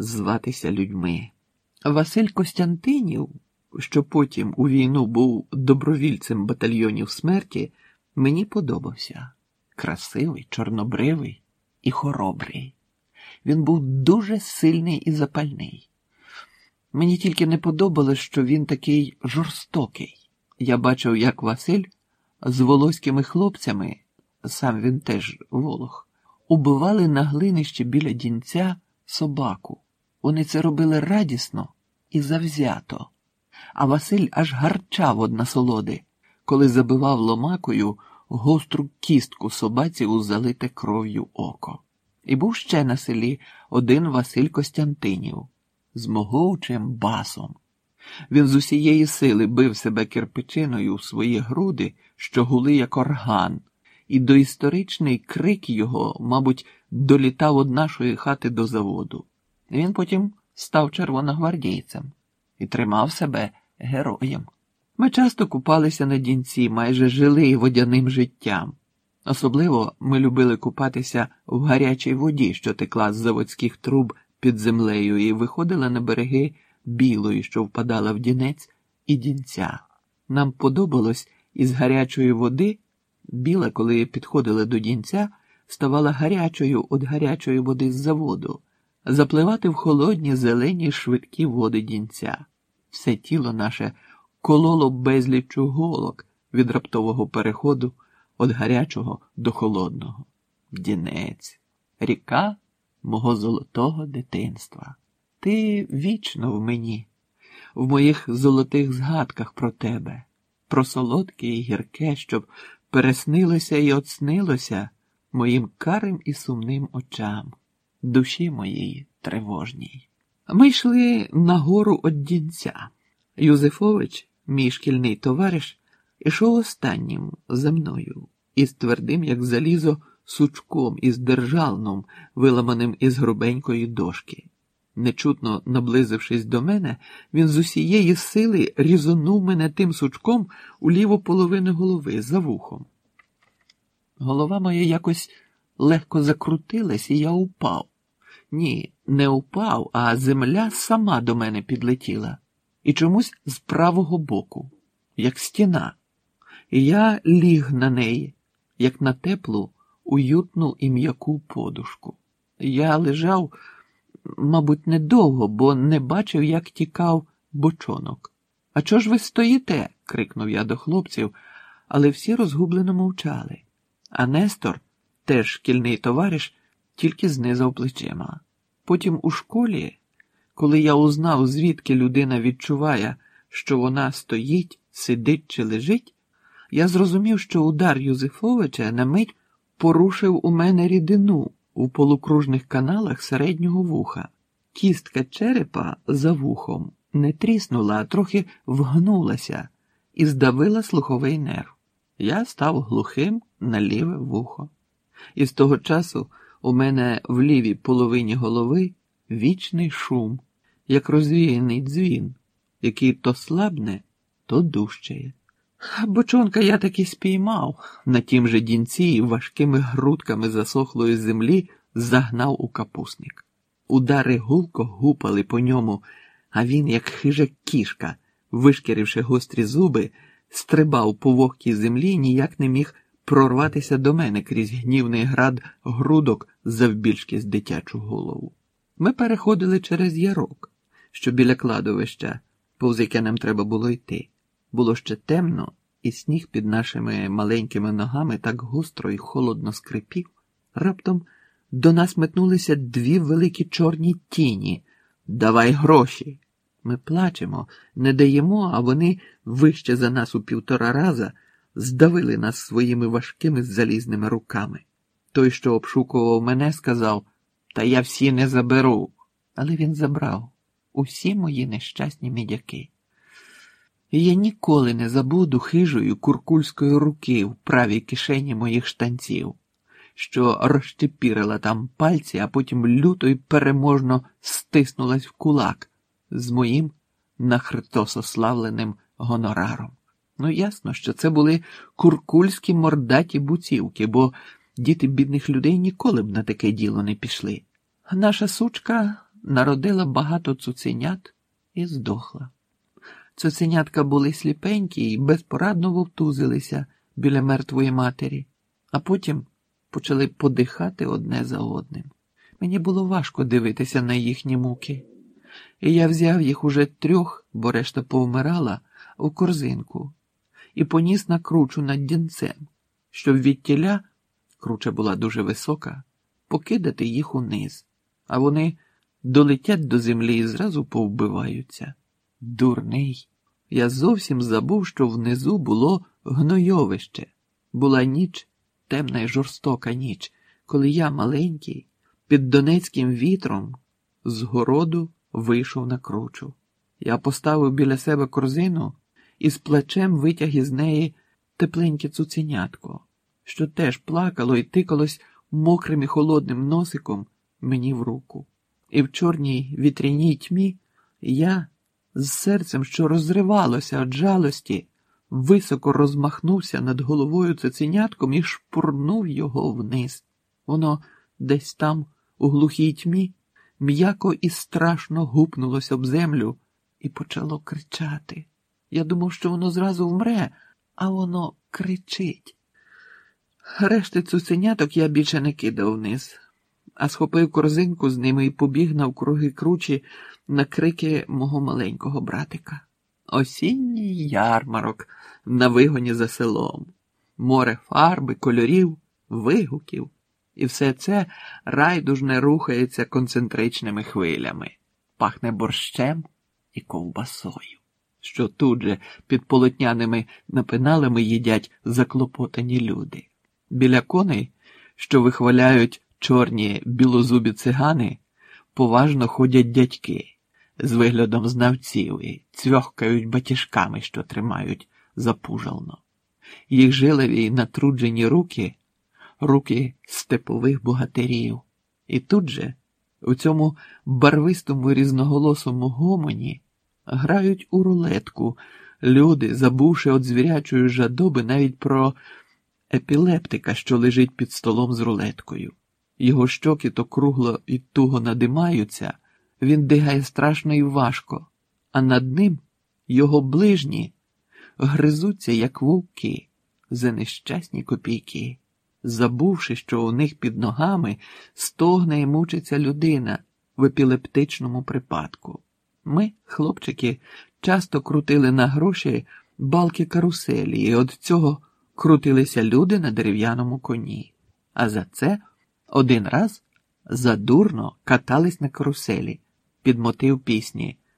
зватися людьми. Василь Костянтинів, що потім у війну був добровільцем батальйонів смерті, мені подобався красивий, чорнобривий і хоробрий. Він був дуже сильний і запальний. Мені тільки не подобалось, що він такий жорстокий. Я бачив, як Василь з волоськими хлопцями, сам він теж волох, убивали на глинищі біля дінця собаку. Вони це робили радісно і завзято. А Василь аж гарчав од насолоди, коли забивав ломакою гостру кістку собаці у залите кров'ю око. І був ще на селі один Василь Костянтинів з могучим басом. Він з усієї сили бив себе кирпичиною у свої груди, що гули як орган, і доісторичний крик його, мабуть, долітав од нашої хати до заводу. Він потім став червоногвардійцем і тримав себе героєм. Ми часто купалися на дінці, майже жили водяним життям. Особливо ми любили купатися в гарячій воді, що текла з заводських труб під землею, і виходила на береги білої, що впадала в дінець, і дінця. Нам подобалось із гарячої води, біла, коли підходила до дінця, ставала гарячою від гарячої води з заводу, запливати в холодні зелені швидкі води дінця. Все тіло наше кололо безліччю голок від раптового переходу від гарячого до холодного. Дінець, ріка мого золотого дитинства. Ти вічно в мені, в моїх золотих згадках про тебе, про солодке і гірке, щоб переснилося і оцнилося моїм карим і сумним очам, душі моїй тривожній. Ми йшли на гору од дінця. Юзефович, мій шкільний товариш, ішов останнім за мною із твердим, як залізо, сучком із державном, виламаним із грубенької дошки. Нечутно наблизившись до мене, він з усієї сили різонув мене тим сучком у ліву половину голови за вухом. Голова моя якось легко закрутилась, і я упав. Ні, не упав, а земля сама до мене підлетіла і чомусь з правого боку, як стіна, і я ліг на неї, як на теплу, уютну і м'яку подушку. Я лежав, мабуть, недовго, бо не бачив, як тікав бочонок. А чого ж ви стоїте? крикнув я до хлопців, але всі розгублено мовчали. А Нестор, теж шкільний товариш, тільки знизав плечима. Потім у школі, коли я узнав, звідки людина відчуває, що вона стоїть, сидить чи лежить, я зрозумів, що удар Юзефовича на мить порушив у мене рідину у полукружних каналах середнього вуха. Кістка черепа за вухом не тріснула, а трохи вгнулася і здавила слуховий нерв. Я став глухим на ліве вухо. І з того часу у мене в лівій половині голови вічний шум, як розвіяний дзвін, який то слабне, то дужчає. Бочонка я таки спіймав на тім же дінці і важкими грудками засохлої землі загнав у капусник. Удари гулко гупали по ньому, а він, як хижа кішка, вишкіривши гострі зуби, стрибав по вогкій землі, ніяк не міг прорватися до мене крізь гнівний град грудок завбільшки з дитячу голову. Ми переходили через ярок, що біля кладовища, повз яке нам треба було йти. Було ще темно, і сніг під нашими маленькими ногами так густро і холодно скрипів. Раптом до нас метнулися дві великі чорні тіні. Давай гроші. Ми плачемо, не даємо, а вони вище за нас у півтора раза здавили нас своїми важкими залізними руками. Той, що обшукував мене, сказав Та я всі не заберу. Але він забрав усі мої нещасні мідяки. І я ніколи не забуду хижої куркульської руки в правій кишені моїх штанців, що розчепірила там пальці, а потім люто й переможно стиснулась в кулак з моїм нахритосославленим гонораром. Ну, ясно, що це були куркульські мордаті буцівки, бо діти бідних людей ніколи б на таке діло не пішли. Наша сучка народила багато цуценят і здохла. Цуценятка були сліпенькі і безпорадно вовтузилися біля мертвої матері, а потім почали подихати одне за одним. Мені було важко дивитися на їхні муки, і я взяв їх уже трьох, бо решта повмирала, у корзинку і поніс на кручу над дінцем, щоб від тіля, круча була дуже висока, покидати їх униз, а вони долетять до землі і зразу повбиваються. Дурний. Я зовсім забув, що внизу було гнойовище. Була ніч, темна й жорстока ніч, коли я маленький, під донецьким вітром, з городу вийшов на кручу. Я поставив біля себе корзину і з плечем витяг із неї тепленьке цуценятко, що теж плакало і тикалось мокрим і холодним носиком мені в руку. І в чорній вітряній тьмі я з серцем, що розривалося від жалості, високо розмахнувся над головою цуценятком і шпурнув його вниз. Воно десь там, у глухій тьмі, м'яко і страшно гупнулося об землю і почало кричати. Я думав, що воно зразу вмре, а воно кричить. Решти цуценяток я більше не кидав вниз, а схопив корзинку з ними і побіг навкруги кручі на крики мого маленького братика. Осінній ярмарок на вигоні за селом, море фарби, кольорів, вигуків, і все це райдужне рухається концентричними хвилями, пахне борщем і ковбасою що тут же під полотняними напиналами їдять заклопотані люди. Біля коней, що вихваляють чорні білозубі цигани, поважно ходять дядьки з виглядом знавців і цвьохкають батіжками, що тримають запужално. Їх жилеві й натруджені руки, руки степових богатирів. І тут же, у цьому барвистому різноголосому гомоні, грають у рулетку. Люди, забувши від звірячої жадоби навіть про епілептика, що лежить під столом з рулеткою. Його щоки то кругло і туго надимаються, він дигає страшно і важко, а над ним його ближні гризуться, як вовки, за нещасні копійки, забувши, що у них під ногами стогне і мучиться людина в епілептичному припадку. Ми, хлопчики, часто крутили на гроші балки каруселі, і від цього крутилися люди на дерев'яному коні. А за це один раз задурно катались на каруселі під мотив пісні